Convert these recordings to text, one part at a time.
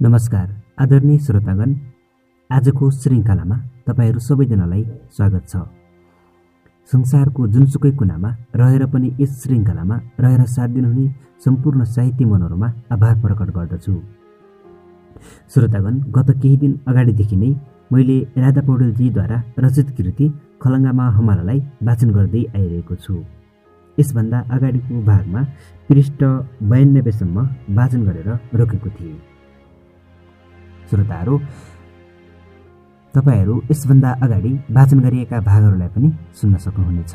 नमस्कार आदरणीय श्रोतागण। आजको श्रृङ्खलामा तपाईँहरू सबैजनालाई स्वागत छ। संसारको जुनसुकै कुनामा रहेर पनि यस श्रृङ्खलामा रहेर साथ दिनुहुने सम्पूर्ण साहित्य मनहरूमा आभार प्रकट गर्दछु। श्रोतागण गत केही दिन अगाडिदेखि नै मैले राधा पौडेलजीद्वारा रचित कृति खलङ्गामा हमालालाई वाचन गर्दै आइरहेको छु। यसभन्दा अगाडिको भागमा पृष्ठ बयानब्बेसम्म वाचन गरेर रोकेको थिएँ। श्रोताहरू तपाईँहरू यसभन्दा अगाडि वाचन गरिएका भागहरूलाई पनि सुन्न सक्नुहुनेछ।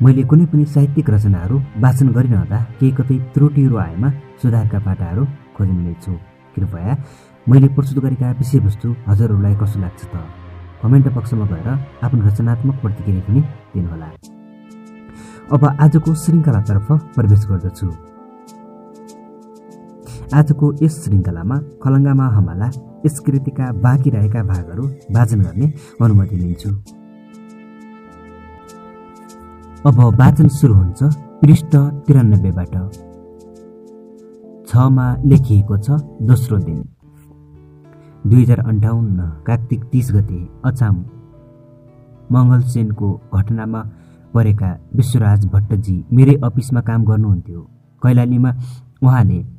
मैले कुनै पनि साहित्यिक रचनाहरू वाचन गरिरहँदा केही कतै त्रुटिहरू आएमा सुधारका पाटाहरू खोजिनेछु कृपया मैले प्रस्तुत गरेका विषयवस्तु हजुरहरूलाई कस्तो लाग्छ त? कमेन्ट बक्समा गएर आफ्नो रचनात्मक प्रतिक्रिया पनि दिनुहोला। अब आजको श्रृङ्खलातर्फ प्रवेश गर्दछु। आजको यस श्रृङ्खलामा खलङ्गामा हमाला यस कृतिका बाँकी रहेका भागहरू वाचन गर्ने अनुमति लिन्छु। अब वाचन सुरु हुन्छ पृष्ठ तिरानब्बेबाट। छमा लेखिएको छ दोस्रो दिन। दुई हजार अन्ठाउन्न कार्तिक तिस गते अचाम मङ्गलसेनको घटनामा परेका विश्वराज भट्टजी मेरै अफिसमा काम गर्नुहुन्थ्यो। कैलालीमा उहाँले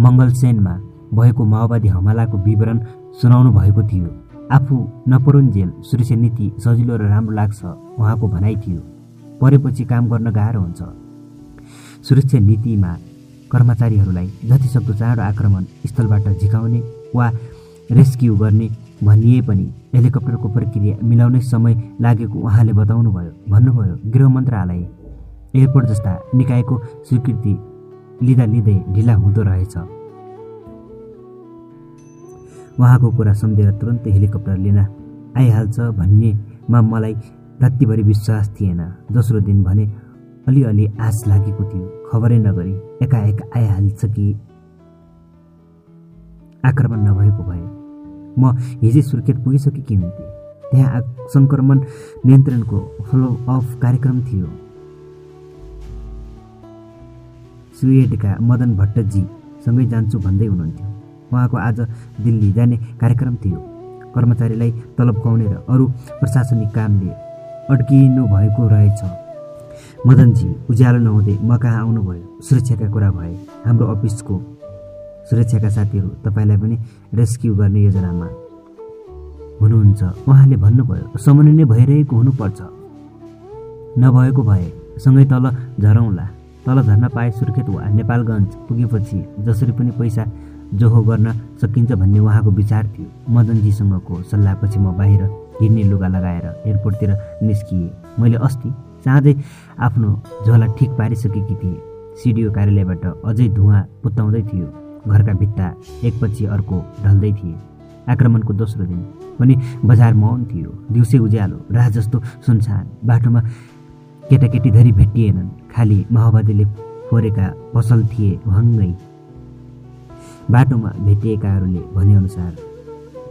मङ्गलसेनमा भएको माओवादी हमलाको विवरण सुनाउनु भएको थियो। आफू नपरुन्जेल सुरक्षा नीति सजिलो र राम्रो लाग्छ उहाँको भनाइ थियो। परेपछि काम गर्न गाह्रो हुन्छ। सुरक्षा नीतिमा कर्मचारीहरूलाई जतिसक्दो चाँडो आक्रमण स्थलबाट झिकाउने वा रेस्क्यु गर्ने भनिए पनि हेलिकप्टरको प्रक्रिया मिलाउने समय लागेको उहाँले बताउनुभयो। भन्नुभयो गृह मन्त्रालय एयरपोर्ट जस्ता निकायको स्वीकृति लिँदा लिँदै ढिला हुँदो रहेछ। उहाँको कुरा सम्झेर तुरन्तै हेलिकप्टर लिन आइहाल्छ भन्नेमा मलाई रातिभरि विश्वास थिएन। दोस्रो दिन भने अलिअलि आश लागेको थियो। खबरै नगरी एकाएक आइहाल्छ कि आक्रमण नभएको भए। म हिजै सुर्खेत पुगिसकेकी हुन्थेँ। त्यहाँ सङ्क्रमण नियन्त्रणको फलो अफ कार्यक्रम थियो। सुएडका मदन भट्टजीसँगै जान्छु भन्दै हुनुहुन्थ्यो। उहाँको आज दिल्ली जाने कार्यक्रम थियो। कर्मचारीलाई तलब खुवाउने र अरू प्रशासनिक कामले अड्किनु भएको रहेछ। मदनजी उज्यालो नहुँदै म कहाँ आउनुभयो। सुरक्षाका कुरा भए हाम्रो अफिसको सुरक्षाका साथीहरू तपाईँलाई पनि रेस्क्यु गर्ने योजनामा हुनुहुन्छ। उहाँले भन्नुभयो समन्वय भइरहेको हुनुपर्छ। नभएको भए सँगै तल झरौँला। तल झर्न पाए सुर्खेत वा नेपालगञ्ज पुगेपछि जसरी पनि पैसा जोहो गर्न सकिन्छ भन्ने उहाँको विचार थियो। मदनजीसँगको सल्लाहपछि म बाहिर हिँड्ने लुगा लगाएर एयरपोर्टतिर निस्किएँ। मैले अस्ति चाँदै आफ्नो झोला ठिक पारिसकेकी थिएँ। सिडिओ कार्यालयबाट अझै धुवा पुत्ताउँदै थियो। घरका भित्ता एकपछि अर्को ढल्दै थिए। आक्रमणको दोस्रो दिन पनि बजार मौन थियो। दिउँसै उज्यालो राह जस्तो सुनसान बाटोमा केटाकेटी धरी भेटिएनन्। खालि माओवादीले फोरेका पसल थिए भङ्गै। बाटोमा भेटिएकाहरूले भनेअनुसार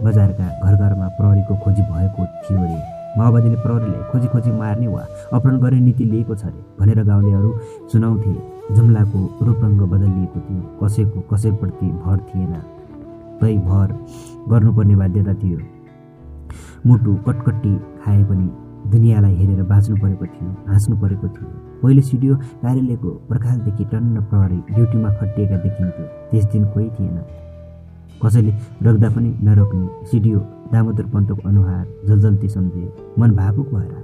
बजारका घर घरमा प्रहरीको खोजी भएको थियो अरे माओवादीले प्रहरीलाई खोजी खोजी मार्ने वा अपहरण गर्ने नीति लिएको छ अरे भनेर गाउँलेहरू सुनाउँथे। जुम्लाको रूपरङ्ग बदलिएको थियो। कसैको कसैप्रति भर थिएन। तै भर गर्नुपर्ने बाध्यता थियो। मुटु कटकट्टी खाए पनि दुनियाँलाई हेरेर बाँच्नु परेको थियो हाँस्नु परेको थियो। पहिले सिडिओ कार्यालयको पर्खालदेखि टन्न प्रहरी ड्युटीमा खटिएका देखिन्थ्यो। त्यस दिन कोही थिएन। कसैले रोक्दा पनि नरोक्ने सिडिओ दामोदर पन्तको अनुहार जलजल्ती सम्झे। मन भावुक भएर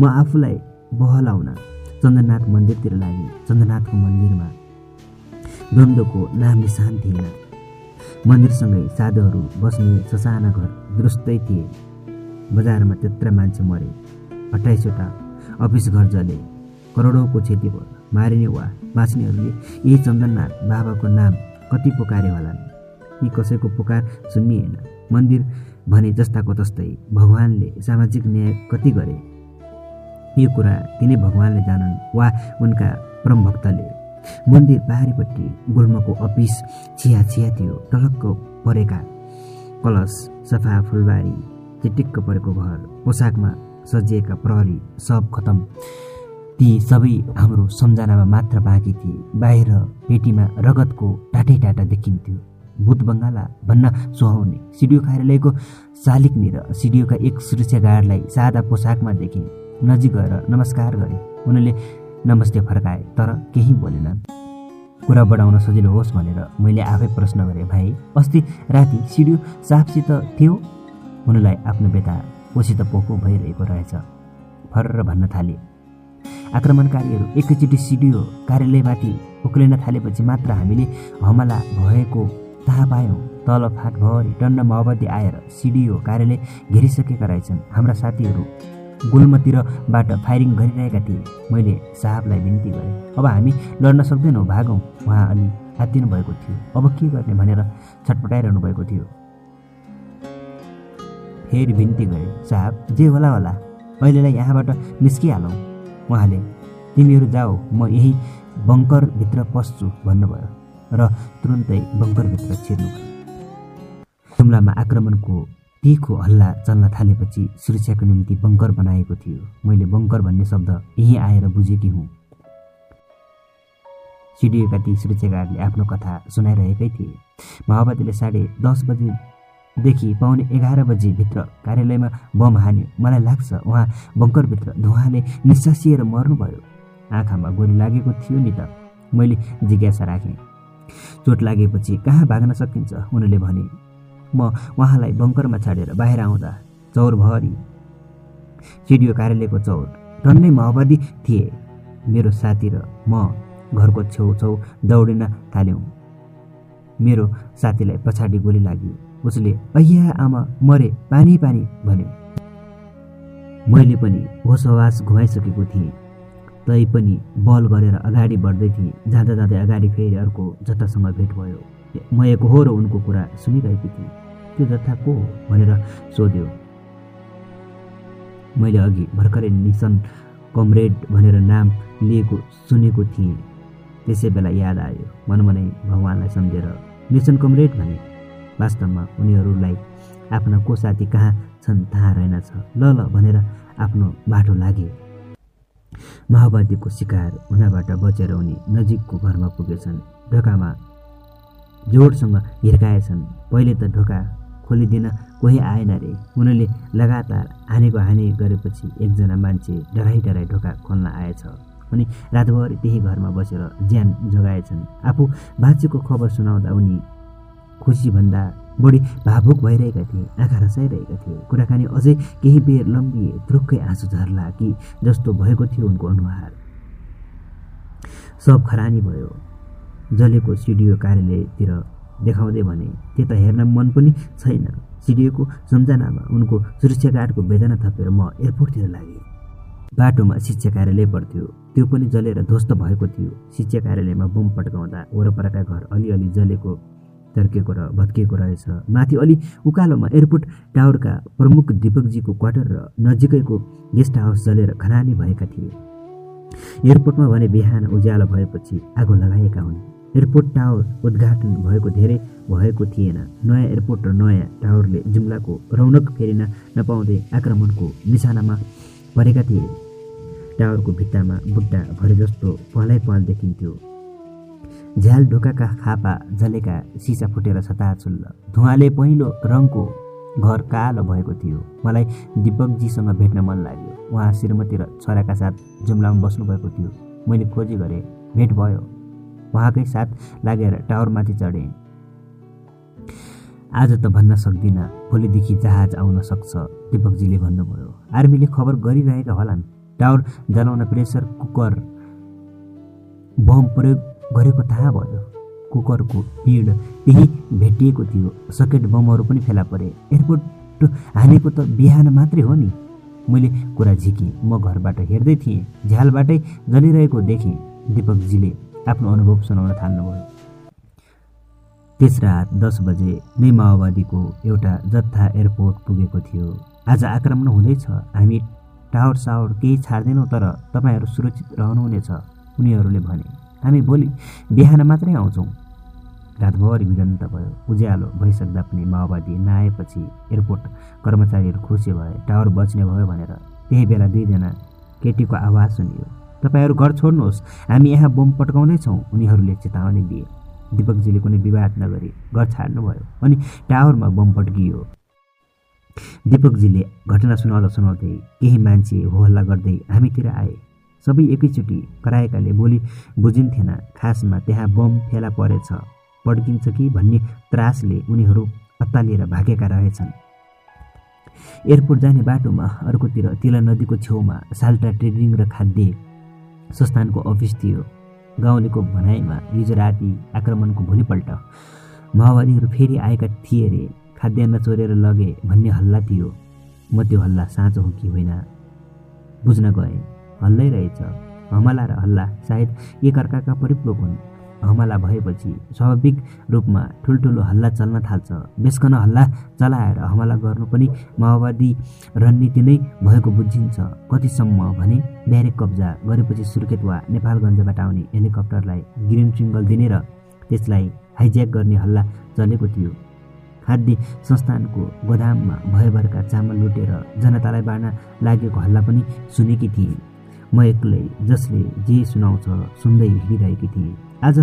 म आफूलाई बहलाउन चन्द्रनाथ मन्दिरतिर लागेँ चन्द्रनाथको मन्दिरमा। द्वन्द्वको नाम निशान थिएन। मन्दिरसँगै साधुहरू बस्ने ससाना घर दुरुस्तै थिए। बजारमा त्यत्र मान्छे मरे। अठाइसवटा अफिस घर जले। करोडौँको क्षति भयो। मारिने वा बाँच्नेहरूले यही चन्दननाथ बाबाको नाम कति पुकारे होलान्? यी कसैको पुकार सुनिएन मन्दिर भने जस्ताको तस्तै भगवान्ले सामाजिक न्याय कति गरे? यो कुरा तिनै भगवान्ले जानन् वा उनका परमभक्तले। मन्दिर पहाडीपट्टि गुल्मको अफिस छिया छिया थियो। टलक्क परेका कलश सफा फुलबारी चिटिक्क परेको घर पोसाकमा सजिएका प्रहरी सब खतम। ती सबै हाम्रो सम्झनामा मात्र बाँकी थिए। बाहिर पेटीमा रगतको टाटै टाटा देखिन्थ्यो। भूत बङ्गाला भन्न सुहाउने। सिडिओ कार्यालयको शालिकनिर सिडिओका एक सुरक्षा गार्डलाई सादा पोसाकमा देखे। नजिक गएर नमस्कार गरे। उनले नमस्ते फर्काए तर केही बोलेनन् कुरा बढाउन सजिलो होस् भनेर मैले आफै प्रश्न गरेँ भाइ अस्ति राति सिडियो साफसित थियो? उनलाई आफ्नो बेटा पोसित पोको भइरहेको रहेछ। फर्र भन्न थाले। आक्रमणकारीहरू एकैचोटि सिडियो कार्यालयमाथि उक्लिन थालेपछि मात्र हामीले हमला भएको थाहा पायौँ। तल फाटभरि टन्न माओवादी आएर सिडिओ कार्यालय घेरिसकेका रहेछन्। हाम्रा साथीहरू गुल्मतिरबाट फायरिङ गरिरहेका थिए। मैले साहबलाई बिन्ती गरेँ अब हामी लड्न सक्दैनौँ भागौँ। उहाँ अलि आत्तिनु भएको थियो। अब के गर्ने? भनेर छटपटाइरहनु भएको थियो। फेरि बिन्ती गरेँ साहब जे होला होला। अहिलेलाई यहाँबाट निस्किहालौँ। उहाँले तिमीहरू जाऊ म यही बङ्करभित्र पस्छु भन्नुभयो र तुरुन्तै बङ्करभित्र छिर्नुभयो जुम्लामा आक्रमणको तिखो हल्ला चल्न थालेपछि सुरक्षाको निम्ति बङ्कर बनाएको थियो। मैले बङ्कर भन्ने शब्द यहीँ आएर बुझेकी हुँ। सिडिएका ती सुरक्षागारले आफ्नो कथा सुनाइरहेकै थिए। माओवादीले साढे दस बजेदेखि पाउने एघार बजीभित्र कार्यालयमा बम हान्यो। मलाई लाग्छ उहाँ बङ्करभित्र धुवाले निसासिएर मर्नुभयो। आँखामा गोली लागेको थियो नि त। मैले जिज्ञासा राखेँ। चोट लागेपछि कहाँ भाग्न सकिन्छ? उनले भने म उहाँलाई बङ्करमा छाडेर बाहिर आउँदा। चौरभरि सिडिओ कार्यालयको चौर। टन्नै माओवादी थिए। मेरो साथी र म घरको छेउछाउ दौडिन थाल्यौँ। मेरो साथीलाई पछाडि गोली लाग्यो। उसले अहिया आमा मरे पानी पानी भन्यो। मैले पनि होसवास घुमाइसकेको थिएँ। तै पनि बल गरेर अगाडि बढ्दै थिएँ। जाँदा जाँदै अगाडि फेरि अर्को जतासँग भेट भयो। म एक हो र उनको कुरा सुनिरहेकी थिएँ। त्यो जत्था को हो? भनेर सोध्यो। मैले अघि भर्खरै निसन कमरेड भनेर नाम लिएको सुनेको थिएँ। त्यसै बेला याद आयो। मनमनै भगवान्लाई सम्झेर निसन कमरेड भने। वास्तवमा उनीहरूलाई आफ्ना को साथी कहाँ छन् थाहा रहेनछ। ल ल भनेर आफ्नो बाटो लागे। माओवादीको शिकार हुनबाट बचेर उनी नजिकको घरमा पुगेछन्। ढोकामा जोडसँग हिर्काएछन्। पहिले त ढोका खोलिदिन कोही आएन रे। उनले लगातार हानेको हाने गरेपछि एकजना मान्छे डराइ डराइ ढोका खोल्न आएछ। अनि रातभरि त्यही घरमा बसेर ज्यान जोगाएछन्। आफू बाँचेको खबर सुनाउँदा उनी खुसीभन्दा बढी भावुक भइरहेका थिए आँखा रसाइरहेका थिए। कुराकानी अझै केही बेर लम्बिए द्रुक्कै आँसु झर्ला कि जस्तो भएको थियो उनको अनुहार। सब खरानी भयो। जलेको सिडिओ कार्यालयतिर देखाउँदै भने त्यता हेर्न मन पनि छैन। सिडिओको सम्झनामा उनको सुरक्षा गार्डको वेदना थपेर म एयरपोर्टतिर लागेँ। बाटोमा शिक्षा कार्यालय पर्थ्यो त्यो पनि जलेर ध्वस्त भएको थियो। शिक्षा कार्यालयमा बम पड्काउँदा वरपरका घर अलिअलि जलेको तर्केको र भत्किएको रहेछ। माथि अलि उकालोमा एयरपोर्ट टावरका प्रमुख दिपकजीको क्वार्टर र नजिकैको गेस्ट हाउस जलेर खरानी भएका थिए। एयरपोर्टमा भने बिहान उज्यालो भएपछि आगो लगाएका हुन्। एयरपोर्ट टावर उद्घाटन भएको धेरै भएको थिएन। नयाँ एयरपोर्ट र नयाँ टावरले जुम्लाको रौनक फेरिन नपाउँदै आक्रमणको निशानामा परेका थिए। टावरको भित्तामा बुट्टा भरे जस्तो पहलै पहल देखिन्थ्यो। झ्याल ढोकाका खापा जलेका सिसा फुटेर छताछुल्ल धुवाले पहिलो रङको घर कालो भएको थियो। मलाई दिपकजीसँग भेट्न मन लाग्यो। उहाँ श्रीमती र छोराका साथ जुम्लामा बस्नुभएको थियो। मैले खोजी गरेँ भेट भयो। उहाँकै साथ लागेर टावरमाथि चढेँ। आज त भन्न सक्दिनँ भोलिदेखि जहाज आउन सक्छ दिपकजीले भन्नुभयो। आर्मीले खबर गरिरहेका होलान्। टावर जलाउन प्रेसर कुकर बम प्रयोग गरेको थाहा भयो। कुकरको पिड त्यही भेटिएको थियो। सकेट बमहरू पनि फेला परे। एयरपोर्ट हानेको त बिहान मात्रै हो नि। मैले कुरा झिकेँ। म घरबाट हेर्दै थिएँ। झ्यालबाटै जलिरहेको देखेँ। दिपकजीले आफ्नो अनुभव सुनाउन थाल्नुभयो। त्यस रात दस बजे नै माओवादीको एउटा जत्था एयरपोर्ट पुगेको थियो। आज आक्रमण हुँदैछ। हामी टावर सावर केही छाड्दैनौँ तर तपाईँहरू सुरक्षित रहनुहुनेछ उनीहरूले भने। हामी भोलि बिहान मात्रै आउँछौँ। रातभरि भिडन्त भयो। उज्यालो भइसक्दा पनि माओवादी नआएपछि एयरपोर्ट कर्मचारीहरू खुसी भए टावर बच्ने भयो भनेर। त्यही बेला दुईजना केटीको आवाज सुनियो। तपाईँहरू घर छोड्नुहोस्। हामी यहाँ बम पट्काउँदैछौँ उनीहरूले चेतावनी दिए। दिपकजीले कुनै विवाद नगरी घर छाड्नुभयो अनि टावरमा बम पट्कियो। दिपकजीले घटना सुनाउँदा सुनाउँदै केही मान्छे हो हल्ला गर्दै हामीतिर आए। सबै एकैचोटि कराएकाले बोली बुझिन्थेन। खासमा त्यहाँ बम फेला परेछ। पड्किन्छ कि भन्ने त्रासले उनीहरू अत्तालिएर भागेका रहेछन्। एयरपोर्ट जाने बाटोमा अर्कोतिर तिला नदीको छेउमा साल्टा ट्रेडिङ र खाद्य संस्थानको अफिस थियो। गाउँलेको भनाइमा हिजो राति आक्रमणको भोलिपल्ट माओवादीहरू फेरि आएका थिए अरे खाद्यान्न चोरेर लगे भन्ने हल्ला थियो। म त्यो हल्ला साँचो हो कि होइन? बुझ्न गएँ। हल्लै रहेछ। हमला र हल्ला सायद एकअर्काका परिप्लोक हुन्। हमला भएपछि स्वाभाविक रूपमा ठुल्ठुलो हल्ला चल्न थाल्छ। बेसकन हल्ला चलाएर हमला गर्नु पनि माओवादी रणनीति नै भएको बुझिन्छ। कतिसम्म भने ब्यारेक कब्जा गरेपछि सुर्खेत वा नेपालगञ्जबाट आउने हेलिकप्टरलाई ग्रिन सिङ्गल दिने र त्यसलाई हाइज्याक गर्ने हल्ला चलेको थियो। खाद्य संस्थानको गोदाममा भयभरका चामल लुटेर जनतालाई बाँड्न लागेको हल्ला पनि सुनेकी थिएँ म एक्लै जसले जे सुनाउँछ सुन्दै हिँडिरहेकी थिएँ। आज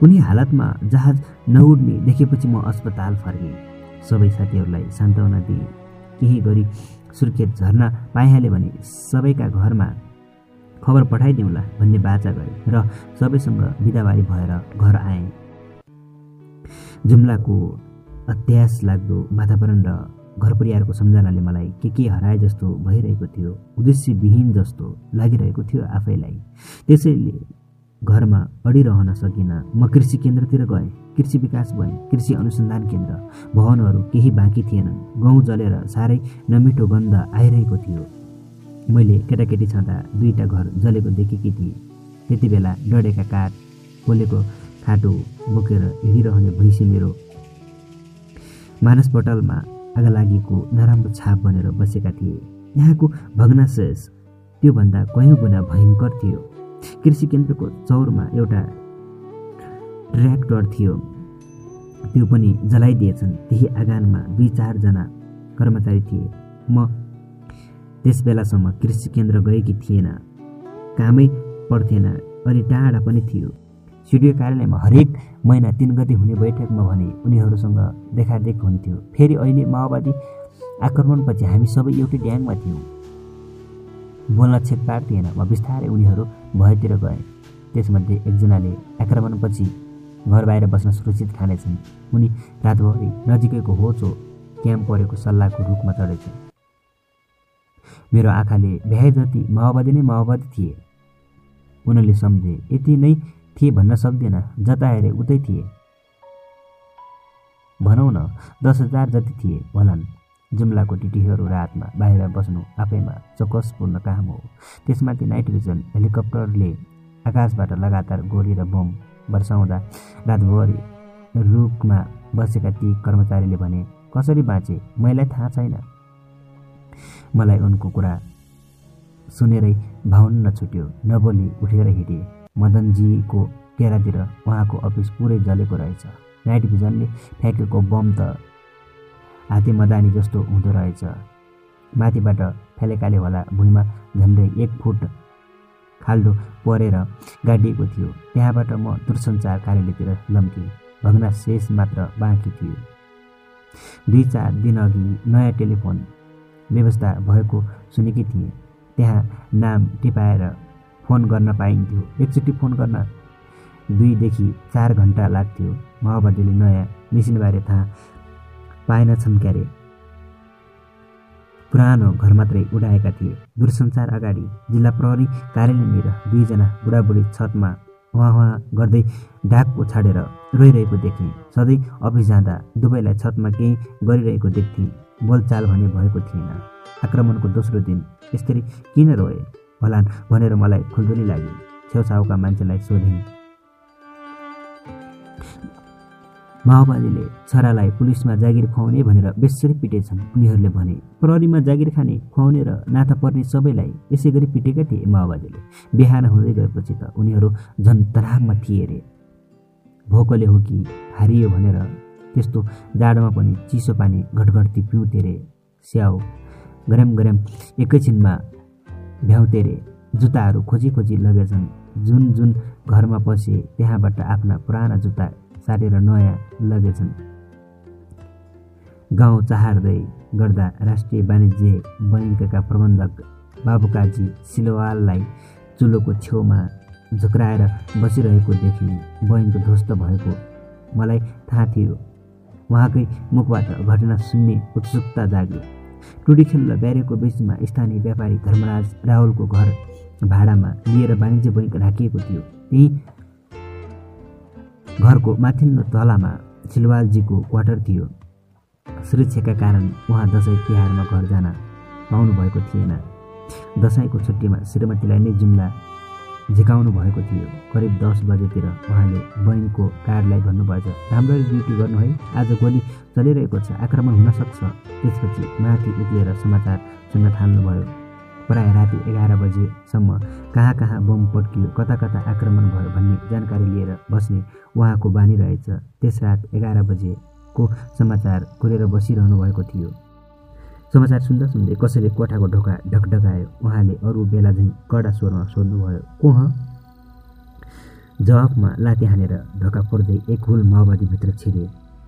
कुनै हालतमा जहाज नउड्ने देखेपछि म अस्पताल फर्केँ। सबै साथीहरूलाई सान्त्वना दिएँ। केही गरी सुर्खेत झर्न पाइहाले भने सबैका घरमा खबर पठाइदिउँला भन्ने बाचा गरे र सबैसँग बिदाबारी भएर घर आएँ। जुम्लाको अत्यास लाग्दो वातावरण र घर परिवारको सम्झनाले मलाई के के हराए जस्तो भइरहेको थियो उद्देश्यविहीन जस्तो लागिरहेको थियो आफैलाई। त्यसैले घरमा अडिरहन सकिनँ म कृषि केन्द्रतिर गएँ कृषि विकास भएँ कृषि अनुसन्धान केन्द्र। भवनहरू केही बाँकी थिएनन्। गहुँ जलेर साह्रै नमिठो गन्ध आइरहेको थियो। मैले केटाकेटी छँदा दुईवटा घर जलेको देखेकी थिएँ। त्यति बेला डढेका काठ पोलेको खाटो बोकेर हिँडिरहने भैँसी मेरो मानसपटलमा आगलागीको नराम्रो छाप बनेर बसेका थिए। यहाँको भग्नाशेष त्योभन्दा कयौँ गुणा भयङ्कर थियो। कृषि केन्द्रको चौरमा एउटा ट्र्याक्टर थियो। त्यो पनि जलाइदिएछन्। त्यही आँगनमा दुई चारजना कर्मचारी थिए। म त्यस बेलासम्म कृषि केन्द्र गएकी थिएन। कामै पर्थेन अलि टाढा पनि थियो। सिडिओ कार्यालयमा हरेक महिना तिन गति हुने बैठकमा भने उनीहरूसँग देखादेख हुन्थ्यो। फेरि अहिले माओवादी आक्रमणपछि हामी सबै एउटै ड्याङमा थियौँ। बोल्न छेकपार थिएन म बिस्तारै उनीहरू भएतिर गएँ। त्यसमध्ये एकजनाले आक्रमणपछि घर बाहिर बस्न सुरक्षित खानेछन् उनी रातभरि नजिकैको होचो क्याम्प परेको सल्लाहको रुखमा चढेछन्। मेरो आँखाले भ्याए जति माओवादी नै माओवादी थिए। उनीहरूले सम्झे यति नै थिए भन्न सक्दैन। जता हेरे उतै थिए। भनौँ न दस हजार जति थिए भलान् जुम्लाको टिटीहरू रातमा बाहिर बस्नु आफैमा चौकसपूर्ण काम हो। त्यसमाथि नाइट भिजन हेलिकप्टरले आकाशबाट लगातार गोली र बम बर्साउँदा रातभरि रुखमा बसेका ती कर्मचारीले भने कसरी बाँचे? मैलाई थाहा छैन। मलाई उनको कुरा सुनेरै भाउन्न छुट्यो। नबोली उठेर हिँडेँ। मदनजीको टेरातिर उहाँको अफिस पुरै जलेको रहेछ। नाइट भिजनले फ्याँकेको बम त हाते मदानी जस्तो हुँदो रहेछ। माथिबाट फेलेकाले होला भुइँमा झन्डै एक फुट खाल्डो परेर गाडिएको थियो। त्यहाँबाट म दूरसञ्चार कार्यालयतिर लम्केँ भग्ना शेष मात्र बाँकी थियो। दुई चार दिनअघि नयाँ टेलिफोन व्यवस्था भएको सुनेकी थिएँ। त्यहाँ नाम टिपाएर फोन गर्न पाइन्थ्यो। एकचोटि फोन गर्न दुईदेखि चार घन्टा लाग्थ्यो। माओवादीले नयाँ मेसिनबारे थाहा पाएनछन् क्यारे। पुरानो घर मात्रै उडाएका थिए। दूरसञ्चार अगाडि जिल्ला प्रहरी कार्यालयनिर दुईजना बुढाबुढी छतमा उहाँ उहाँ गर्दै डाक छाडेर रोइरहेको देखेँ। सधैँ अफिस जाँदा दुवैलाई छतमा केही गरिरहेको देख्थेँ। बोलचाल भने भएको थिएन। आक्रमणको दोस्रो दिन। यसरी किन रोए? भलान् भनेर मलाई खुल्दुली लाग्यो। छेउछाउका मान्छेलाई सोधेँ। माओवादीले छोरालाई पुलिसमा जागिर खुवाउने भनेर बेसरी पिटेछन्। उनीहरूले भने प्रहरीमा जागिर खाने खुवाउने र नाता पर्ने सबैलाई यसै गरी पिटेका थिए माओवादीले। बिहान हुँदै गएपछि त उनीहरू झन् तरागमा थिए अरे भोकले हो कि हारियो भनेर त्यस्तो जाडोमा पनि चिसो पानी घटघटी पिउँथे रे। स्याउ गरम गरम एकैछिनमा भ्याउँथे रे जुत्ताहरू खोजी खोजी लगेछन्। जुन जुन घरमा पसे त्यहाँबाट आफ्ना पुराना जुत्ता सारेर नयाँ लगेछन्। गाउँ चाहार्दै गर्दा राष्ट्रिय वाणिज्य बैङ्कका प्रबन्धक बाबुकाजी सिलोवाललाई चुलोको छेउमा झुक्राएर बसिरहेको देखि बैङ्क ध्वस्त भएको मलाई थाहा थियो। उहाँकै मुखबाट घटना सुन्ने उत्सुकता जाग्यो। टुडी र ब्यारेको बिचमा स्थानीय व्यापारी धर्मराज राहुलको घर भाडामा लिएर वाणिज्य बैङ्क राखिएको थियो। त्यही घरको माथिल्लो तलामा सिलवालजीको क्वार्टर थियो। सुरक्षाका कारण उहाँ दसैँ तिहारमा घर जान पाउनुभएको थिएन। दसैँको छुट्टीमा श्रीमतीलाई नै जुम्ला झिकाउनु भएको थियो। करिब दस बजेतिर उहाँले बैङ्कको कार्डलाई भन्नुभएछ राम्ररी ड्युटी गर्नु है। आज गोली चलिरहेको छ। आक्रमण हुनसक्छ त्यसपछि माथि उक्लिएर समाचार सुन्न थाल्नुभयो। प्रायः राति एघार बजेसम्म कहाँ कहाँ बम पड्कियो कता कता आक्रमण भयो भन्ने जानकारी लिएर बस्ने उहाँको बानी रहेछ। त्यस रात एघार बजेको समाचार खोलेर बसिरहनु भएको थियो। समाचार सुन्दा सुन्दै कसैले कोठाको ढोका ढकढकायो उहाँले अरू बेला झैँ कडा स्वरमा सोध्नुभयो को ह जवाफमा लाते हानेर ढोका फोर्दै एक हुल माओवादीभित्र छिरे।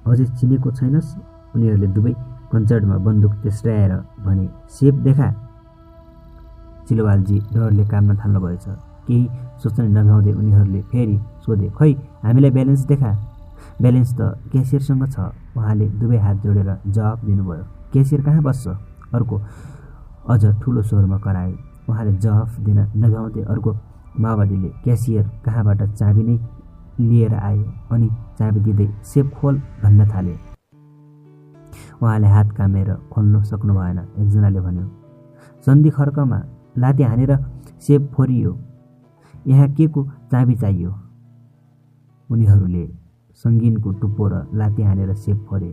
अझै चिनेको छैनस्? उनीहरूले दुवै कन्चर्टमा बन्दुक तेस्राएर भने सेप देखा। चिलोवालजी डरले काममा थाल्नुभएछ। केही सोच्ने नभ्याउँदै उनीहरूले फेरि सोधे खै हामीलाई ब्यालेन्स देखा? ब्यालेन्स त क्यासियरसँग छ। उहाँले दुवै हात जोडेर जवाब दिनुभयो। क्यासियर कहाँ बस्छ? अर्को अझ ठुलो स्वरमा करायो उहाँले जवाफ दिन नभ्याउँदै अर्को माओवादीले क्यासियर कहाँबाट चाबी नै लिएर आयो अनि चाबी दिँदै सेप खोल भन्न थाले। उहाँले हात कामेर खोल्न सक्नु भएन। एकजनाले भन्यो सन्धि खर्कमा लाते हानेर सेप फोरियो। यहाँ के को चाबी चाहियो? उनीहरूले सङ्गीनको टुप्पो र लाते हानेर सेप फोरे।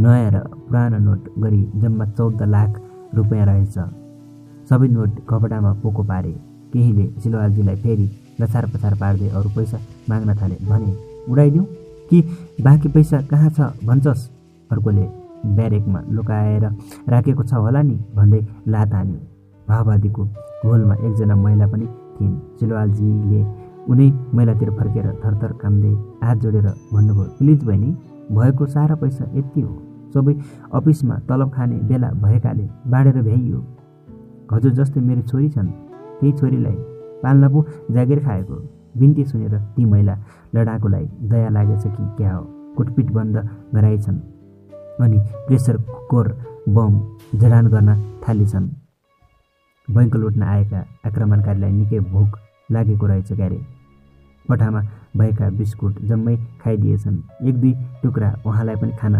नयाँ र पुरानो नोट गरी जम्मा चौध लाख रुपियाँ रहेछ। सबै नोट कपडामा पोको पारे। केहीले सिलवालजीलाई फेरि लछार पछार पार्दै अरू पैसा माग्न थाले भने उडाइदिउँ? कि बाँकी पैसा कहाँ छ भन्छस्? अर्कोले ब्यारेकमा लुकाएर राखेको छ होला नि भन्दै लात हान्यो। माओवादीको घोलमा एकजना महिला पनि थिइन्। सिलवालजीले उनै महिलातिर फर्केर थरथर कामदै हात जोडेर भन्नुभयो प्लिज बहिनी भएको सारा पैसा यति हो। सबै अफिसमा तलब खाने बेला भएकाले बाँडेर भ्याइयो। हजुर जस्तै मेरो छोरी छन् त्यही छोरीलाई पाल्न पो जागिर खाएको बिन्ती सुनेर ती महिला लडाकुलाई दया लागेछ कि क्या हो? कुटपिट बन्द गराएछन् अनि प्रेसर कुकर बम जडान गर्न थालेछन्। बैङ्क लुट्न आएका आक्रमणकारीलाई निकै भोक लागेको रहेछ क्यारे। पठामा भएका बिस्कुट जम्मै खाइदिएछन्। एक दुई टुक्रा उहाँलाई पनि खान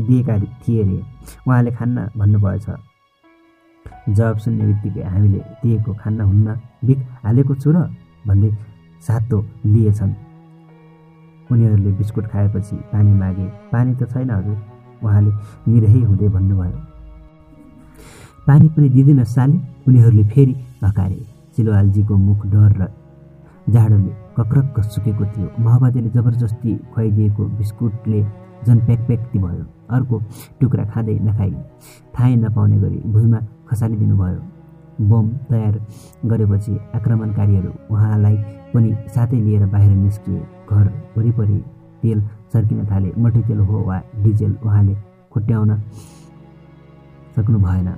दिएका थिए अरे उहाँले खान्न भन्नुभएछ। जवाब सुन्ने बित्तिकै हामीले दिएको खान्न हुन्न बिक हालेको छु र भन्दै सातो लिएछन्। उनीहरूले बिस्कुट खाएपछि पानी मागे। पानी त छैन हजुर उहाँले निरही हुँदै भन्नुभयो। पानी पनि दिँदैन साले उनीहरूले फेरि हकारे सिलोहालजीको मुख डर र जाडोले कक्रक्क सुकेको थियो। माओवादीले जबरजस्ती खुवाइदिएको बिस्कुटले झन् प्याकप्याक्ती भयो। अर्को टुक्रा खाँदै नखाई थाहै नपाउने गरी भुइँमा खसालिदिनु भयो बम तयार गरेपछि आक्रमणकारीहरू उहाँलाई पनि साथै लिएर बाहिर निस्किए। घर वरिपरि तेल सर्किन थाले मट्टितेल हो वा डिजेल उहाँले खुट्याउन सक्नु भएन।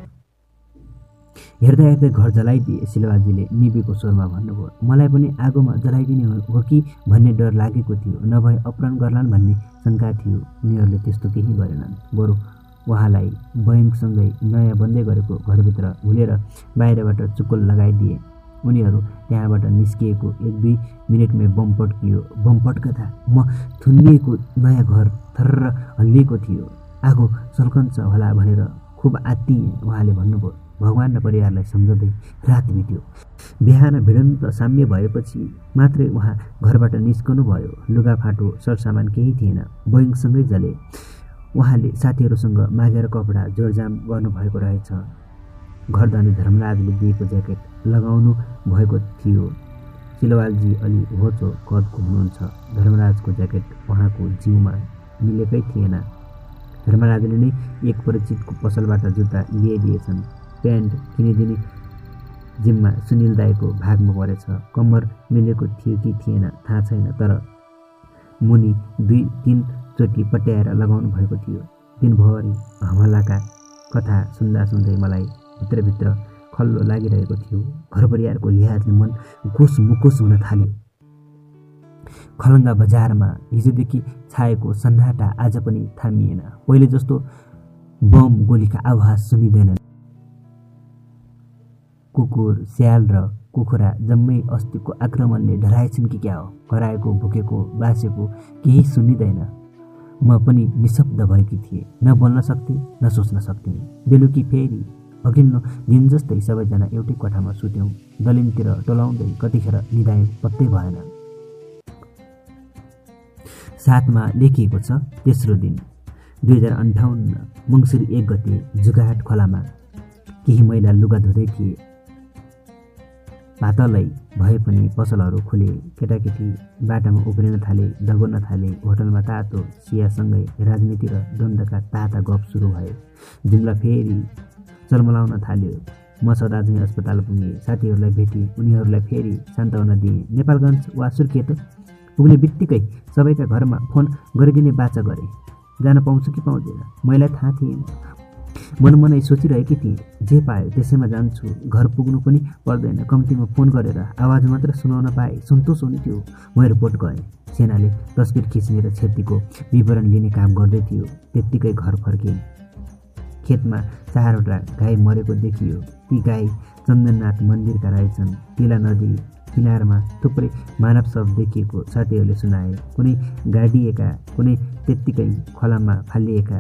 हेर्दा हेर्दै घर जलाइदिए शिलवाजीले निबेको स्वरमा भन्नुभयो। मलाई पनि आगोमा जलाइदिने हो कि? भन्ने डर लागेको थियो। नभए अपराध गर्लान् भन्ने शङ्का थियो। उनीहरूले त्यस्तो केही गरेनन्। बरु उहाँलाई बैङ्कसँगै नयाँ बन्दै गरेको घरभित्र भुलेर बाहिरबाट चुक्कल लगाइदिए। उनीहरू त्यहाँबाट निस्किएको एक दुई मिनटमै बम पड्कियो बम पड्कदा म थुनिएको नयाँ घर थर्र हल्लिएको थियो। आगो सल्कन्छ होला भनेर खुब आत्तिएँ उहाँले भन्नुभयो। भगवान् र परिवारलाई सम्झँदै रात बित्यो बिहान भिडन्त साम्य भएपछि मात्रै उहाँ घरबाट निस्कनु भयो लुगाफाटो सरसामान केही थिएन। बोइङसँगै जले। उहाँले साथीहरूसँग मागेर कपडा जोरजाम गर्नुभएको रहेछ। घरधनी धर्मराजले दिएको ज्याकेट लगाउनु भएको थियो। सिलवालजी अलि होचो कदको हुनुहुन्छ। धर्मराजको ज्याकेट उहाँको जिउमा मिलेकै थिएन। धर्मराजले नै एक परिचितको पसलबाट जुत्ता ल्याइदिएछन् प्यान्ट किनिदिने जिम्मा सुनिल दाईको भागमा परेछ। कम्मर मिलेको थियो कि थिएन थाहा छैन तर मुनि दुई तिनचोटि पट्याएर लगाउनु भएको थियो। दिनभरि हमलाका कथा सुन्दा सुन्दै मलाई भित्रभित्र खल्लो लागिरहेको थियो। घर परिवारको यादले मन कुस मुकुस हुन थाल्यो। खलङ्गा बजारमा हिजोदेखि छाएको सन्नाटा आज पनि थामिएन। पहिले जस्तो बम गोलीका आवाज सुनिँदैन। कुकुर स्याल र कुखुरा जम्मै अस्तिको आक्रमणले ढलाएछन् कि क्या हो? कराएको भुकेको बासेको केही सुनिँदैन। म पनि निशब्द भएकी थिएँ। न बोल्न सक्थेँ न सोच्न सक्थेँ। बेलुकी फेरि अघिल्लो दिन जस्तै सबैजना एउटै कोठामा सुत्यौँ। दलिनतिर टोलाउँदै कतिखेर निधायौँ पत्तै भएन। साथमा लेखिएको छ तेस्रो दिन दुई हजार अन्ठाउन्न मङ्सिर एक गते जुगाहाट खोलामा। केही महिला लुगा धुँदै थिए। पातलै भए पनि पसलहरू खुले। केटाकेटी बाटामा उफ्रिन थाले दगोर्न थाले होटलमा तातो चियासँगै राजनीति र द्वन्द्वका ताता गफ सुरु भयो। जुम्ला फेरि चलमलाउन थाल्यो। म सदा अस्पताल पुगेँ। साथीहरूलाई भेटेँ उनीहरूलाई फेरि सान्त्वना दिएँ। नेपालगञ्ज वा सुर्खेत? पुग्ने बित्तिकै सबैका घरमा फोन गरिदिने बाचा गरेँ। जान पाउँछु कि पाउँदैन? मलाई थाहा थिएन। मनमनै सोचिरहेकी थिएँ जे पायो त्यसैमा जान्छु। घर पुग्नु पनि पर्दैन। कम्तीमा फोन गरेर आवाज मात्र सुनाउन पाए सन्तोष हुन्थ्यो म एयरपोर्ट गएँ। सेनाले तस्बिर खिच्ने र क्षतिको विवरण लिने काम गर्दै थियो। त्यत्तिकै घर फर्केँ खेतमा चारवटा गाई मरेको देखियो। ती गाई चन्दननाथ मन्दिरका रहेछन्। तिला नदी किनारमा थुप्रै मानव शव देखिएको साथीहरूले सुनाए। कुनै गाडिएका कुनै त्यत्तिकै खोलामा फालिएका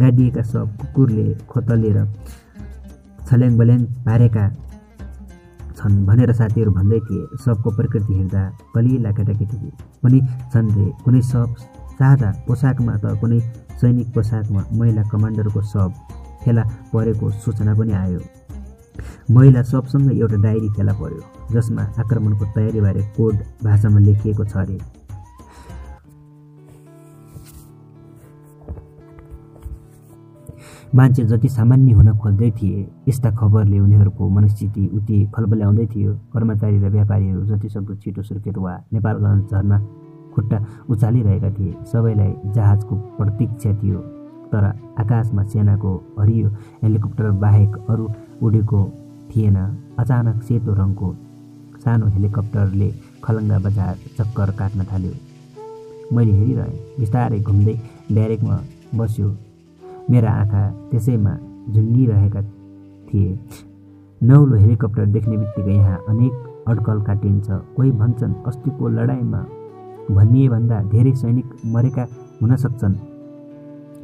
गाडिएका सब कुकुरले खोतलेर छल्याङ बल्याङ पारेका छन् भनेर साथीहरू भन्दै थिए। सबको प्रकृति हेर्दा कलिला केटाकेटी पनि छन् रे कुनै सब सादा पोसाकमा त कुनै सैनिक पोसाकमा महिला कमान्डरको सब फेला परेको सूचना पनि आयो। महिला सबसँग एउटा डायरी फेला पर्यो जसमा आक्रमणको तयारीबारे कोड भाषामा लेखिएको छ अरे मान्छे जति सामान्य हुन खोज्दै थिए यस्ता खबरले उनीहरूको मनस्थिति उति खलबल्याउँदै थियो। कर्मचारी र व्यापारीहरू जतिसक्दो छिटो सुर्खेत वा नेपालगञ्ज झर्ना खुट्टा उचालिरहेका थिए सबैलाई जहाजको प्रतीक्षा थियो। तर आकाशमा सेनाको हरियो हेलिकप्टर बाहेक अरू उडेको थिएन। अचानक सेतो रङको सानो हेलिकप्टरले खलङ्गा बजार चक्कर काट्न थाल्यो। मैले हेरिरहेँ बिस्तारै घुम्दै ब्यारेकमा बस्यो। मेरा आँखा त्यसैमा झुन्डिरहेका थिए। नौलो हेलिकप्टर देख्ने बित्तिकै यहाँ अनेक अड्कल काटिन्छ। कोही भन्छन् अस्तिको लडाइँमा भनिए भन्दा धेरै सैनिक मरेका हुन सक्छन्।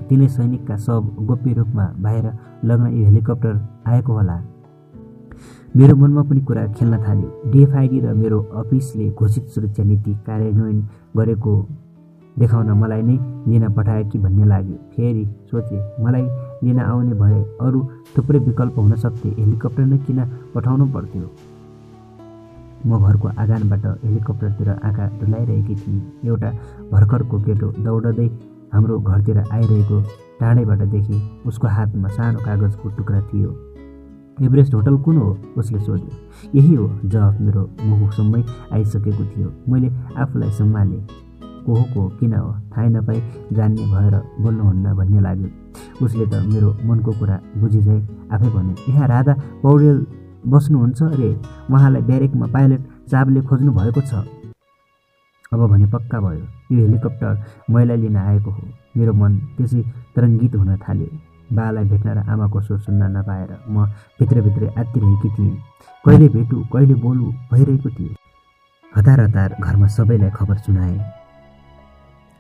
तिनै सैनिकका सब गोप्य रूपमा बाहिर लग्न यो हेलिकप्टर आएको होला। मेरो मनमा पनि कुरा खेल्न थाल्यो। डिएफआइडी र मेरो अफिसले घोषित सुरक्षा नीति कार्यान्वयन गरेको देखाउन मलाई नै लिन पठाए कि भन्ने लाग्यो। फेरि सोचेँ मलाई लिन आउने भए अरू थुप्रै विकल्प हुन सक्थे। हेलिकप्टर नै किन पठाउनु पर्थ्यो? म घरको आँगनबाट हेलिकप्टरतिर आँखा डुलाइरहेकी थिएँ। एउटा भर्खरको केटो दौडदै हाम्रो घरतिर आइरहेको टाढैबाट देखेँ। उसको हातमा सानो कागजको टुक्रा थियो। एभरेस्ट होटल कुन हो? उसले सोध्यो। यही हो जवाफ मेरो मुखसम्मै आइसकेको थियो। मैले आफूलाई सम्हालेँ। को हो को किन हो? थाहै नपाई जान्ने भएर बोल्नुहुन्न भन्ने लाग्यो। उसले त मेरो मनको कुरा बुझिझै आफै भने यहाँ राधा पौडेल बस्नुहुन्छ अरे? उहाँलाई ब्यारेकमा पाइलट चाबले खोज्नु भएको छ। अब भने पक्का भयो यो हेलिकप्टर मैला लिन आएको हो। मेरो मन त्यसै तरङ्गित हुन थाल्यो। बालाई भेट्न र आमाको स्वर सुन्न नपाएर म भित्रभित्रै आत्तिरहेकी थिएँ। कहिले भेटु कहिले बोलु भइरहेको थियो। हतार हतार घरमा सबैलाई खबर सुनाएँ।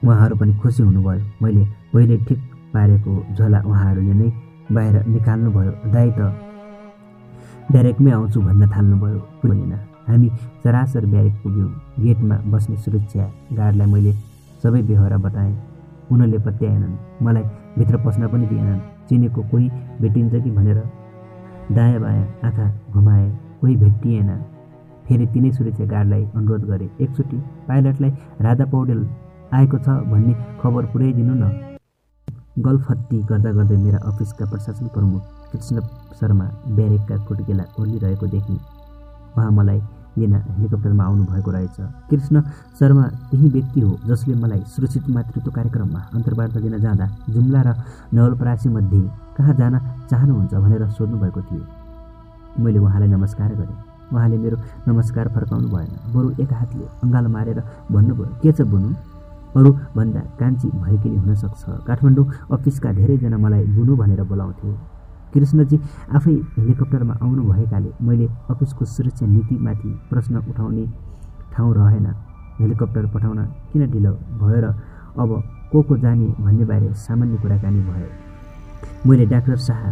उहाँहरू पनि खुसी हुनुभयो। मैले पहिले ठिक पारेको झोला उहाँहरूले नै बाहिर निकाल्नुभयो। दाइ त ब्यारेकमै आउँछु भन्न थाल्नुभयो। बोलेन हामी सरासर ब्यारेक पुग्यौँ। गेटमा बस्ने सुरक्षा गार्डलाई मैले सबै बेहोरा बताएँ। उनीहरूले पत्याएनन्। मलाई भित्र पस्न पनि दिएनन्। चिनेको कोही भेटिन्छ कि भनेर दायाँ बायाँ आँखा घुमाए। कोही भेटिएन। फेरि तिनै सुरक्षा गार्डलाई अनुरोध गरे। एकचोटि पाइलटलाई राधा पौडेल आएको छ भन्ने खबर पुर्याइदिनु न। गल्फत्ती गर्दा गर्दै मेरा अफिसका प्रशासन प्रमुख कृष्ण शर्मा ब्यारेकका कुटकेला ओर्लिरहेको देखेँ उहाँ मलाई लिन हेलिकप्टरमा आउनुभएको रहेछ। कृष्ण शर्मा त्यही व्यक्ति हो जसले मलाई सुरक्षित मातृत्व कार्यक्रममा अन्तर्वार्ता दिन जाँदा जुम्ला र नवलपरासीमध्ये कहाँ जान चाहनुहुन्छ भनेर सोध्नुभएको थियो। मैले उहाँलाई नमस्कार गरेँ। उहाँले मेरो नमस्कार फर्काउनु भएन। बरु एक हातले अँगालो मारेर भन्नुभयो के छ बुनु? अरूभन्दा कान्छी भएकी हुनसक्छ काठमाडौँ अफिसका धेरैजना मलाई बुनु भनेर बोलाउँथे। कृष्णजी आफै हेलिकप्टरमा आउनुभएकाले मैले अफिसको सुरक्षा नीतिमाथि प्रश्न उठाउने ठाउँ रहेन। हेलिकप्टर पठाउन किन ढिलो भयो र अब को को जाने भन्नेबारे सामान्य कुराकानी भयो। मैले डाक्टर शाह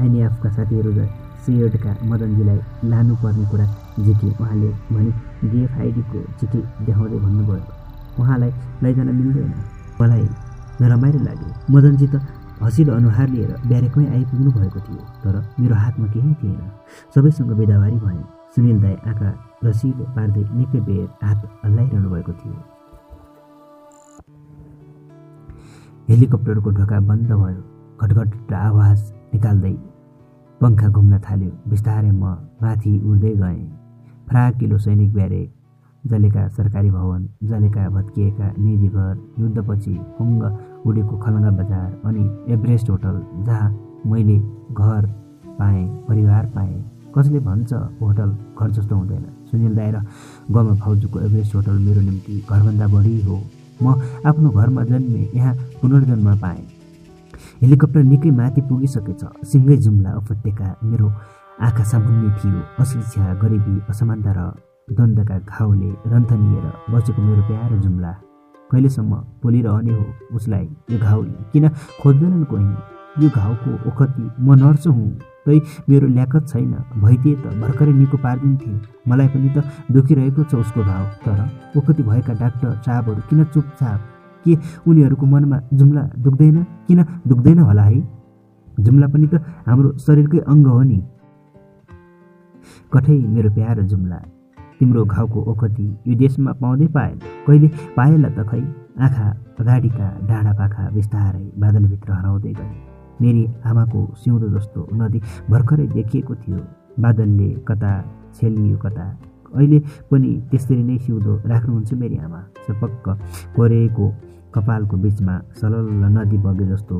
आइनिएफका साथीहरू र सिएडका मदनजीलाई लानुपर्ने कुरा झिकेँ उहाँले भने डिएफआइडीको चिठी देखाउँदै भन्नुभयो। उहाँलाई लैजान मिल्दैन। मलाई नरमाइलो लाग्यो। मदनजी त हँसिलो अनुहार लिएर ब्यारेकमै आइपुग्नु भएको थियो तर मेरो हातमा केही थिएन। सबैसँग बेदावारी भएँ सुनिल दाई आँखा रसिलो पार्दै निकै बेर हात हल्लाइरहनु भएको थियो। हेलिकप्टरको ढोका बन्द भयो। घटघट आवाज निकाल्दै पङ्खा घुम्न थाल्यो। बिस्तारै म माथि उड्दै गएँ। फ्राकिलो सैनिक ब्यारेक जलेका सरकारी भवन जलेका भत्किएका निजी घर युद्धपछि हुङ्ग उडेको खलङ्गा बजार अनि एभरेस्ट होटल जहाँ मैले घर पाएँ परिवार पाएँ। कसले भन्छ होटल घर जस्तो हुँदैन? सुनिल दाएर गमा भाउजूको एभरेस्ट होटल मेरो निम्ति घरभन्दा बढी हो। म आफ्नो घरमा जन्मे यहाँ पुनर्जन्म पाएँ। हेलिकप्टर निकै माथि पुगिसकेछ। सिङ्गै जुम्ला उपत्यका मेरो आँखा सामुन्ने थियो। अशिक्षा गरिबी असमानता र द्वन्द्वका घाउले रन्थनिएर बसेको मेरो प्यारो जुम्ला। कहिलेसम्म पोलिरहने हो उसलाई यो घाउले? किन खोज्दैनन् कोही? यो घाउको ओखती म नर्छु हुँ तै मेरो ल्याकत छैन। भइदिए त भर्खरै निको पारिदिन्थे। मलाई पनि त दुखिरहेको छ उसको घाउ। तर ओखती भएका डाक्टर साहबहरू किन चुपचाप? के उनीहरूको मनमा जुम्ला दुख्दैन? किन दुख्दैन होला है? जुम्ला पनि त हाम्रो शरीरकै अङ्ग हो नि। कठै मेरो प्यारो जुम्ला। तिम्रो घाउको ओखती यो देशमा पाउँदै पाएन। कहिले पाएला त खै? आँखा अगाडिका डाँडा पाखा बिस्तारै बादलभित्र हराउँदै गए। मेरी आमाको सिउँदो जस्तो नदी भर्खरै देखिएको थियो। बादलले कता छेलियो कता? अहिले पनि त्यसरी नै सिउँदो राख्नुहुन्छ मेरी आमा। सपक्क कोरेको कपालको बिचमा सलल्ल नदी बगे जस्तो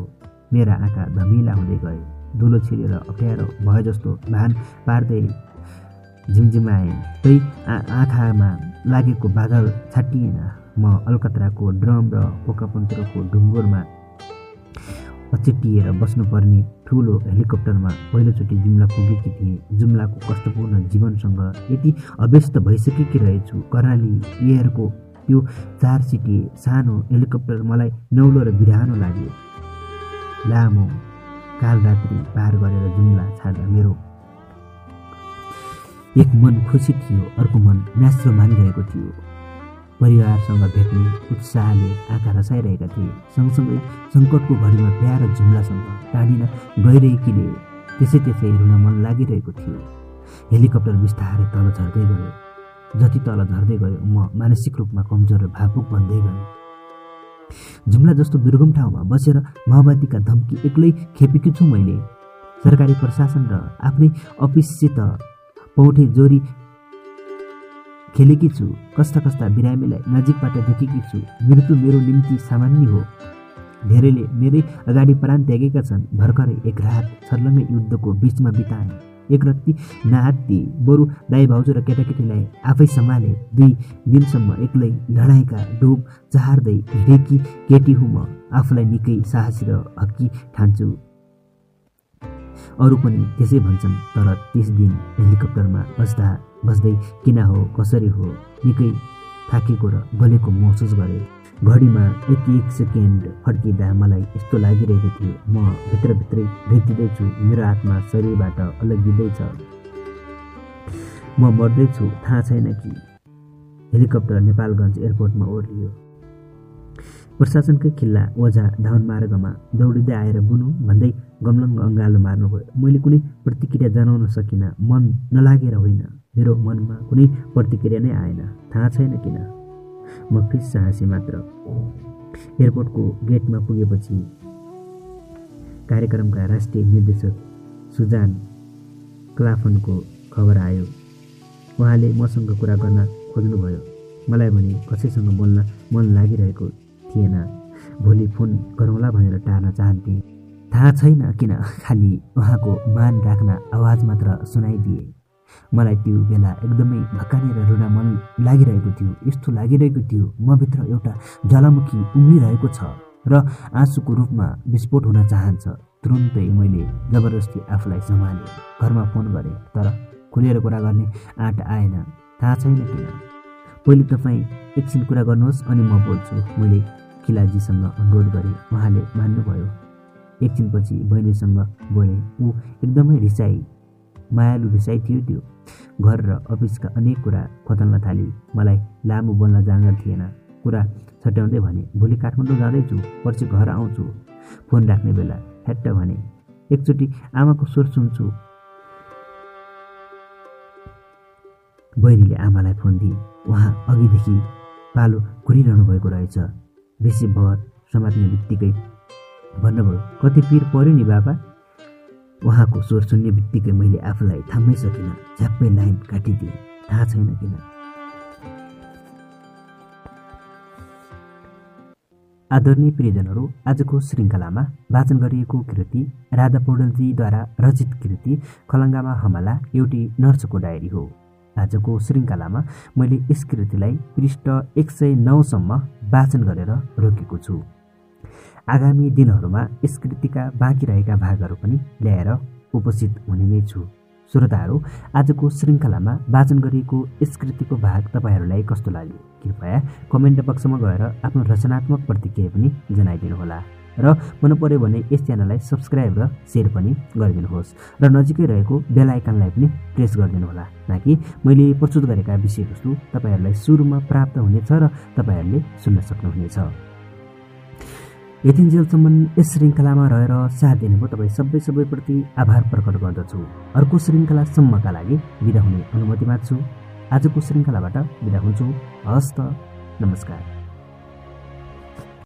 मेरा आँखा धमिला हुँदै गए। धुलो छिरेर अप्ठ्यारो भए जस्तो भान पार्दै झिमझिमाए तै आँखामा लागेको बादल छाटिएन। म अलकत्राको ड्रम र पोकापन्त्रको ढुङ्गोरमा अचेटिएर बस्नुपर्ने ठुलो हेलिकप्टरमा पहिलोचोटि जुम्ला पुगेकी थिएँ। जुम्लाको कष्टपूर्ण जीवनसँग यति अभ्यस्त भइसकेकी रहेछु। कर्णाली एयरको त्यो चार सिटी सानो हेलिकप्टर मलाई नौलो र बिरानो लाग्यो। लामो कालरात्रि पार गरेर जुम्ला छाड्दा मेरो एक मन खुसी थियो अर्को मन नाच्रो मानिरहेको थियो। परिवारसँग भेट्ने उत्साहले आँखा रसाइरहेका थिए। सँगसँगै सङ्कटको घडीमा प्यार जुम्लासँग टाढिन गइरहेकीले त्यसै त्यसै रुन मन लागिरहेको थियो। हेलिकप्टर बिस्तारै तल झर्दै गयो। जति तल झर्दै गयो म मानसिक रूपमा कमजोर र भावुक बन्दै गएँ। जुम्ला जस्तो दुर्गम ठाउँमा बसेर माओवादीका धम्की एक्लै खेपेकी छु मैले। सरकारी प्रशासन र आफ्नै अफिससित पौठे जोरी खेलेकी छु कस्ता कस्ता बिरामीलाई नजिकबाट देखेकी छु। मृत्यु मेरो निम्ति सामान्य हो। धेरैले मेरै अगाडि प्राण त्यागेका छन्। भर्खरै एक रात छर्लङ्गै युद्धको बिचमा बिताए। एक रत्ती नाहात्ती बरु दाई भाउजू र केटाकेटीलाई आफै सम्हाले दुई दिनसम्म एक्लै लडाइँका डोब चाहार्दै हिँडेकी केटी हुँ म। आफूलाई निकै साहसी र हक्की ठान्छु। अरू पनि त्यसै भन्छन् तर त्यस दिन हेलिकप्टरमा बस्दा बस्दै किन हो कसरी हो निकै थाकेको र गलेको महसुस गरेँ। घडीमा एक एक सेकेन्ड फर्किँदा मलाई यस्तो लागिरहेको थियो म भित्रभित्रै भेटिँदैछु मेरो आत्मा शरीरबाट अलगिँदैछ। म मर्दैछु थाहा छैन कि। हेलिकप्टर नेपालगञ्ज एयरपोर्टमा ओर्लियो। प्रशासनकै खिल्ला ओझा धावन मार्गमा दौडिँदै आएर बुनु भन्दै गमलङ्ग अङ्गालो मार्नुभयो। मैले कुनै प्रतिक्रिया जनाउन सकिनँ मन नलागेर होइन। मेरो मनमा कुनै प्रतिक्रिया नै आएन। थाहा छैन किन? म फिस हाँसेँ मात्र एयरपोर्टको गेटमा पुगेपछि कार्यक्रमका राष्ट्रिय निर्देशक सुजान क्लाफनको खबर आयो। उहाँले मसँग कुरा गर्न खोज्नुभयो। मलाई भने कसैसँग बोल्न मन लागिरहेको थिएन। भोलि फोन गरौँला भनेर टार्न चाहन्थे। थाहा छैन किन खालि उहाँको मान राख्न आवाज मात्र सुनाइदिए। मलाई त्यो बेला एकदमै भकानेर रुन मन लागिरहेको थियो। यस्तो लागिरहेको थियो मभित्र एउटा ज्वालामुखी उम्लिरहेको छ र आँसुको रूपमा विस्फोट हुन चाहन्छ। तुरुन्तै मैले जबरजस्ती आफूलाई सम्हालेँ। घरमा फोन गरेँ तर खुलेर कुरा गर्ने आँट आएन। थाहा छैन किन। पहिले तपाईँ एकछिन कुरा गर्नुहोस् अनि म बोल्छु। मैले खिलाजीसँग अनुरोध गरेँ। उहाँले मान्नुभयो। एकछिनपछि बहिनीसँग बोलेँ ऊ एकदमै रिसाई मायालु रिसाइ थियो त्यो। घर र अफिसका अनेक कुरा खोतल्न थाली। मलाई लामो बोल्न जाँगर थिएन। कुरा छट्याउँदै भने भोलि काठमाडौँ जाँदैछु पर्सि घर आउँछु। फोन राख्ने बेला ठ्याट्ट भने एकचोटि आमाको स्वर सुन्छु। बहिनीले आमालाई फोन दिए। उहाँ अघिदेखि पालो घुरिरहनु भएको रहेछ। रिसिभ भर समात्ने बित्तिकै भन्नुभयो कति पिर पऱ्यो नि बाबा? उहाँको स्वर सुन्ने बित्तिकै मैले आफूलाई थाम्नै सकिनँ झ्याप्पै लाइन काटिदिएँ थाहा छैन किन? आदरणीय प्रियजनहरू आजको श्रृङ्खलामा वाचन गरिएको कृति राधा पौडेलजीद्वारा रचित कृति खलङ्गामा हमला एउटी नर्सको डायरी हो। आजको श्रृङ्खलामा मैले यस कृतिलाई पृष्ठ एक सय नौसम्म वाचन गरेर रोकेको छु। आगामी दिनहरूमा यस कृतिका बाँकी रहेका भागहरू पनि ल्याएर उपस्थित हुने नै छु। श्रोताहरू आजको श्रृङ्खलामा वाचन गरिएको यस कृतिको भाग तपाईँहरूलाई कस्तो लाग्यो? कृपया कमेन्ट बक्समा गएर आफ्नो रचनात्मक प्रतिक्रिया पनि जनाइदिनुहोला। र मन पर्यो भने यस च्यानललाई सब्सक्राइब र सेयर पनि गरिदिनुहोस्। र नजिकै रहेको बेल आइकनलाई पनि प्रेस गरिदिनुहोला। ताकि मैले प्रस्तुत गरेका विषयवस्तु तपाईँहरूलाई सुरुमा प्राप्त हुनेछ र तपाईँहरूले सुन्न सक्नुहुनेछ। यतिन्जेलसम्म यस श्रृङ्खलामा रहेर साथ दिनुभयो तपाईँ सबै सबैप्रति आभार प्रकट गर्दछु। अर्को श्रृङ्खलासम्मका लागि बिदा हुने अनुमति माग्छु। आजको श्रृङ्खलाबाट बिदा हुन्छु। हस्त नमस्कार।